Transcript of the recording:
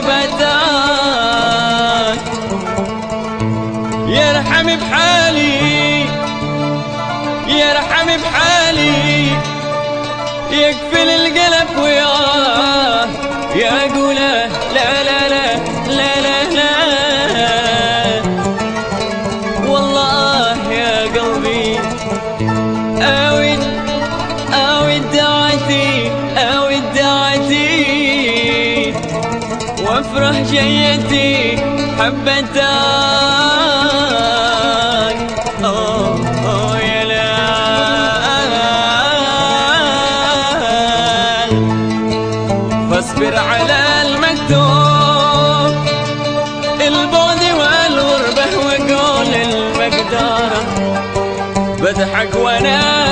بدا أفرح جيتي حبتاي. أوه أوه يا لال فاصبر على المكتوب. البعد والغربة وقول المقدارة بضحك وأنا